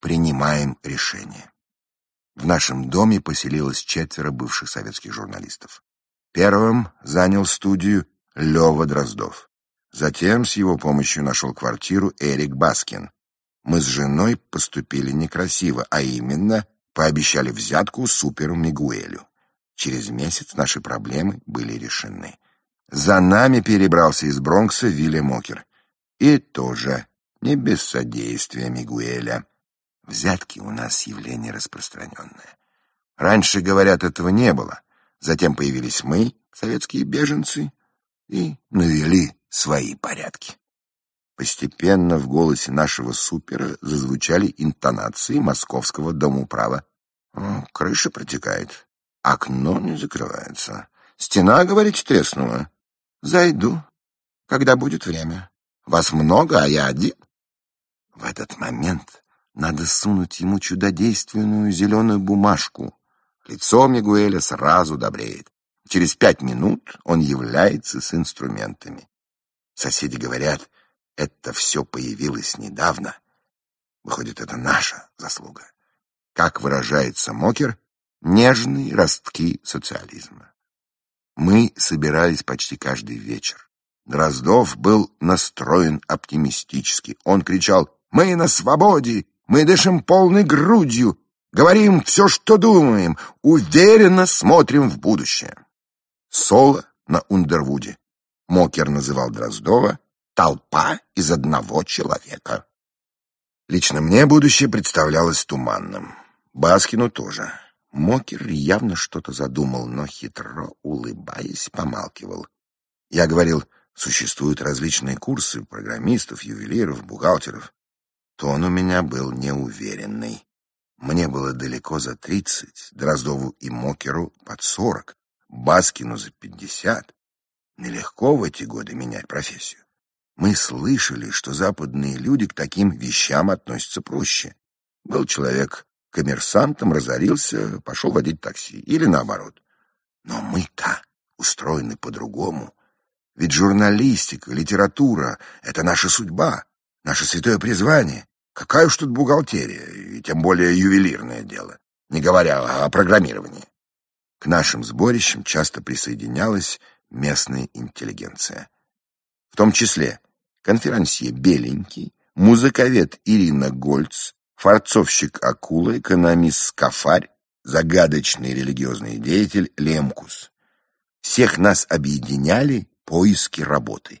Принимаем решение. В нашем доме поселилось четверо бывших советских журналистов. Первым занял студию Лёва Дроздов. Затем с его помощью нашел квартиру Эрик Баскин. Мы с женой поступили некрасиво, а именно пообещали взятку суперу Мигуэлю. Через месяц наши проблемы были решены. За нами перебрался из Бронкса Вилли Мокер. И тоже не без содействия Мигуэля. Взятки у нас явление распространенное. Раньше, говорят, этого не было. Затем появились мы, советские беженцы, и навели свои порядки. Постепенно в голосе нашего супера зазвучали интонации московского домоуправа. Крыша протекает, окно не закрывается. Стена, говорите, треснула. Зайду, когда будет время. Вас много, а я один. В этот момент надо сунуть ему чудодейственную зеленую бумажку. Лицо Мигуэля сразу добреет. Через пять минут он является с инструментами. Соседи говорят, это все появилось недавно. Выходит, это наша заслуга. Как выражается Мокер, нежные ростки социализма. Мы собирались почти каждый вечер. Дроздов был настроен оптимистически. Он кричал «Мы на свободе! Мы дышим полной грудью! Говорим все, что думаем! Уверенно смотрим в будущее!» Соло на Ундервуде. Мокер называл Дроздова «толпа из одного человека». Лично мне будущее представлялось туманным. Баскину тоже. Мокер явно что-то задумал, но хитро улыбаясь, помалкивал. Я говорил, существуют различные курсы программистов, ювелиров, бухгалтеров. Тон у меня был неуверенный. Мне было далеко за тридцать, Дроздову и Мокеру под сорок, Баскину за пятьдесят. Нелегко в эти годы менять профессию. Мы слышали, что западные люди к таким вещам относятся проще. Был человек коммерсантом, разорился, пошел водить такси. Или наоборот. Но мы-то устроены по-другому. Ведь журналистика, литература — это наша судьба, наше святое призвание. Какая уж тут бухгалтерия, и тем более ювелирное дело, не говоря о программировании. К нашим сборищам часто присоединялась местная интеллигенция. В том числе конферансье Беленький, музыковед Ирина Гольц, форцовщик Акула, экономист Скафарь, загадочный религиозный деятель Лемкус. Всех нас объединяли поиски работы.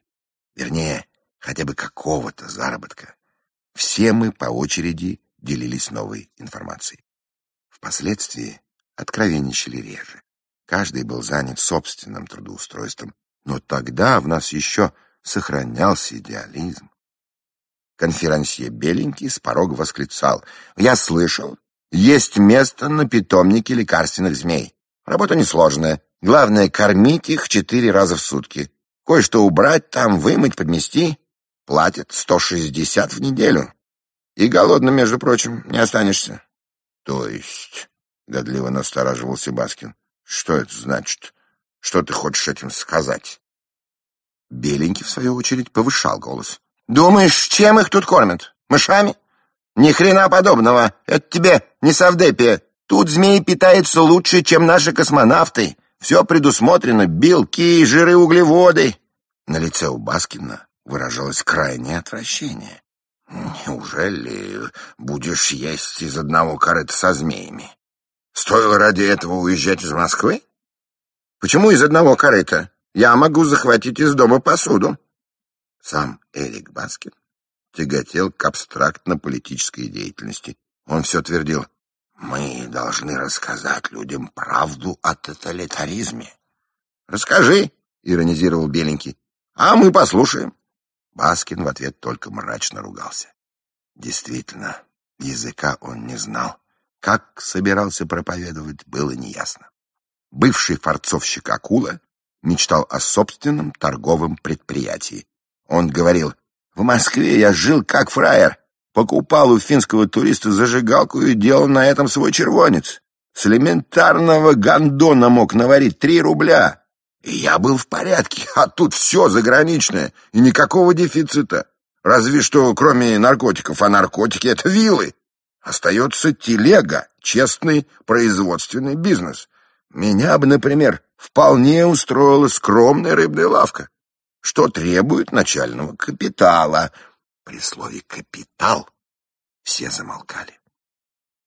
Вернее, хотя бы какого-то заработка. Все мы по очереди делились новой информацией. Впоследствии откровенничали реже. Каждый был занят собственным трудоустройством, но тогда в нас еще сохранялся идеализм. Конферансье Беленький с порога восклицал. «Я слышал, есть место на питомнике лекарственных змей. Работа несложная. Главное, кормить их четыре раза в сутки. Кое-что убрать там, вымыть, подмести. Платят сто шестьдесят в неделю. И голодным, между прочим, не останешься». «То есть...» — годливо настораживался Баскин. «Что это значит? Что ты хочешь этим сказать?» Беленький, в свою очередь, повышал голос. Думаешь, чем их тут кормят? Мышами? Ни хрена подобного. Это тебе не совдепия. Тут змеи питаются лучше, чем наши космонавты. Все предусмотрено. Белки, жиры, углеводы. На лице у Баскина выражалось крайнее отвращение. Неужели будешь есть из одного корыта со змеями? Стоило ради этого уезжать из Москвы? Почему из одного корыта? Я могу захватить из дома посуду. Сам Эрик Баскин тяготел к абстрактно-политической деятельности. Он все твердил, мы должны рассказать людям правду о тоталитаризме. «Расскажи», — иронизировал Беленький, — «а мы послушаем». Баскин в ответ только мрачно ругался. Действительно, языка он не знал. Как собирался проповедовать, было неясно. Бывший форцовщик Акула мечтал о собственном торговом предприятии, он говорил, в Москве я жил как фраер, покупал у финского туриста зажигалку и делал на этом свой червонец. С элементарного гондона мог наварить три рубля. Я был в порядке, а тут все заграничное и никакого дефицита. Разве что кроме наркотиков, а наркотики — это вилы. Остается телега, честный производственный бизнес. Меня бы, например, вполне устроила скромная рыбная лавка, что требует начального капитала. При слове «капитал» все замолкали.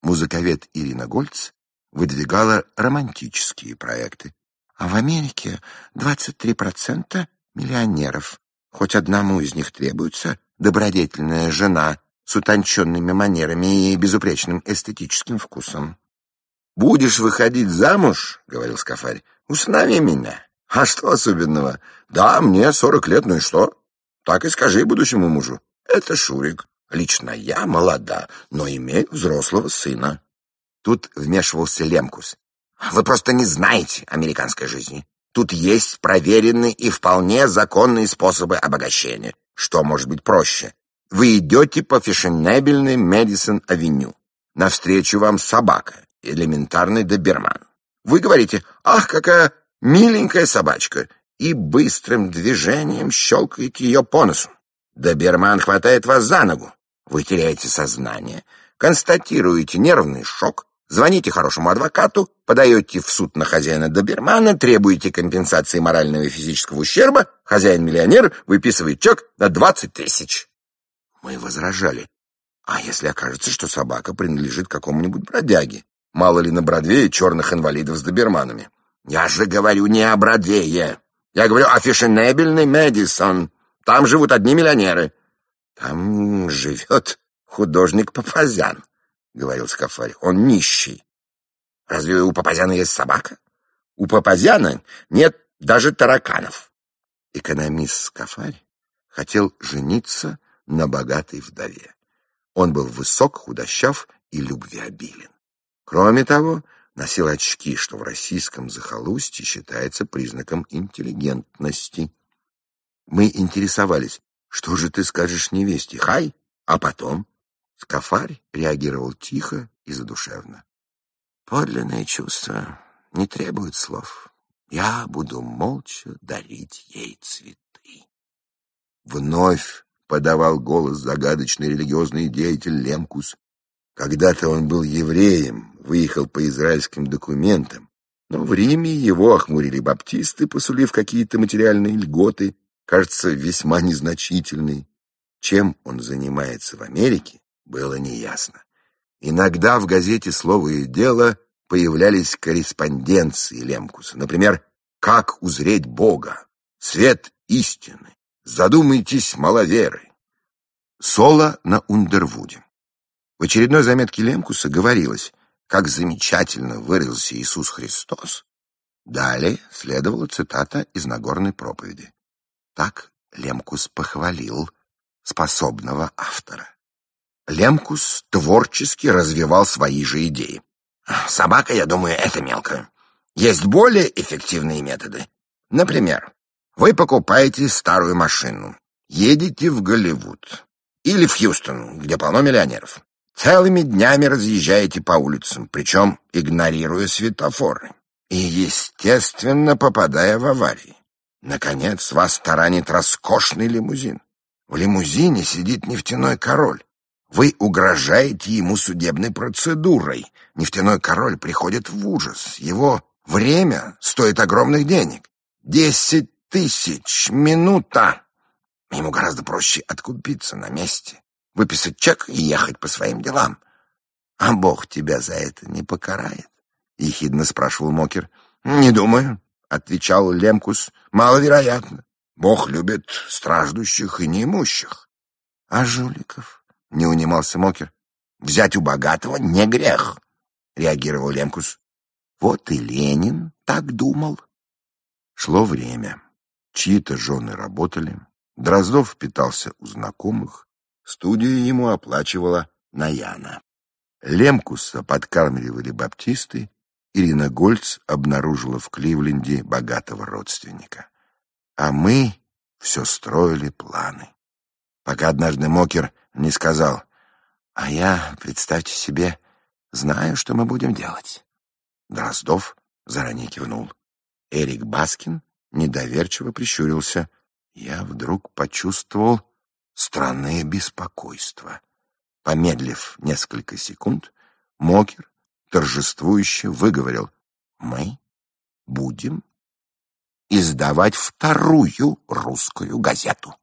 Музыковед Ирина Гольц выдвигала романтические проекты. А в Америке 23% миллионеров. Хоть одному из них требуется добродетельная жена с утонченными манерами и безупречным эстетическим вкусом. «Будешь выходить замуж, — говорил Скафарь, — усынови меня. А что особенного? Да, мне сорок лет, ну и что? Так и скажи будущему мужу. Это Шурик. Лично я молода, но имею взрослого сына. Тут вмешивался Лемкус. Вы просто не знаете американской жизни. Тут есть проверенные и вполне законные способы обогащения. Что может быть проще? Вы идете по фешенебельной Мэдисон-авеню. Навстречу вам собака, элементарный доберман. Вы говорите, ах, какая миленькая собачка, и быстрым движением щелкаете ее по носу. Доберман хватает вас за ногу. Вы теряете сознание, констатируете нервный шок, Звоните хорошему адвокату, подаете в суд на хозяина добермана, требуете компенсации морального и физического ущерба, хозяин-миллионер выписывает чек на 20 тысяч. Мы возражали. А если окажется, что собака принадлежит какому-нибудь бродяге? Мало ли на Бродвее черных инвалидов с доберманами? Я же говорю не о Бродвее. Я говорю о фешенебельной Мэдисон. Там живут одни миллионеры. Там живет художник Папазян. — говорил Скафарь. «Он нищий. Разве у Папазяна есть собака? У Папазяна нет даже тараканов». Экономист Скафарь хотел жениться на богатой вдове. Он был высок, худощав и любвеобилен. Кроме того, носил очки, что в российском захолустье считается признаком интеллигентности. Мы интересовались, что же ты скажешь невесте, хай, а потом? Скафарь реагировал тихо и задушевно. Подлинное чувство не требует слов. Я буду молча дарить ей цветы. Вновь подавал голос загадочный религиозный деятель Лемкус. Когда-то он был евреем, выехал по израильским документам, но в Риме его охмурили баптисты, посулив какие-то материальные льготы, кажется, весьма незначительные. Чем он занимается в Америке, было неясно. Иногда в газете «Слово и дело» появлялись корреспонденции Лемкуса. Например, «Как узреть Бога? Свет истины. Задумайтесь, маловеры». Соло на Ундервуде. В очередной заметке Лемкуса говорилось, как замечательно выразился Иисус Христос. Далее следовала цитата из Нагорной проповеди. Так Лемкус похвалил способного автора. Лемкус творчески развивал свои же идеи. Собака, я думаю, это мелко. Есть более эффективные методы. Например, вы покупаете старую машину, едете в Голливуд или в Хьюстон, где полно миллионеров. Целыми днями разъезжаете по улицам, причем игнорируя светофоры. И, естественно, попадая в аварии. Наконец, вас таранит роскошный лимузин. В лимузине сидит нефтяной король. Вы угрожаете ему судебной процедурой. Нефтяной король приходит в ужас. Его время стоит огромных денег. Десять тысяч минута. Ему гораздо проще откупиться на месте, выписать чек и ехать по своим делам. А Бог тебя за это не покарает? — ехидно спрашивал Мокер. — Не думаю, — отвечал Лемкус. — Маловероятно. Бог любит страждущих и неимущих. — А жуликов? Не унимался Мокер. «Взять у богатого не грех», — реагировал Лемкус. «Вот и Ленин так думал». Шло время. Чьи-то жены работали. Дроздов питался у знакомых. Студию ему оплачивала Наяна. Лемкуса подкармливали баптисты. Ирина Гольц обнаружила в Кливленде богатого родственника. А мы все строили планы. Пока однажды Мокер не сказал. А я, представьте себе, знаю, что мы будем делать. Дроздов заранее кивнул. Эрик Баскин недоверчиво прищурился. Я вдруг почувствовал странное беспокойство. Помедлив несколько секунд, Мокер торжествующе выговорил «Мы будем издавать вторую русскую газету».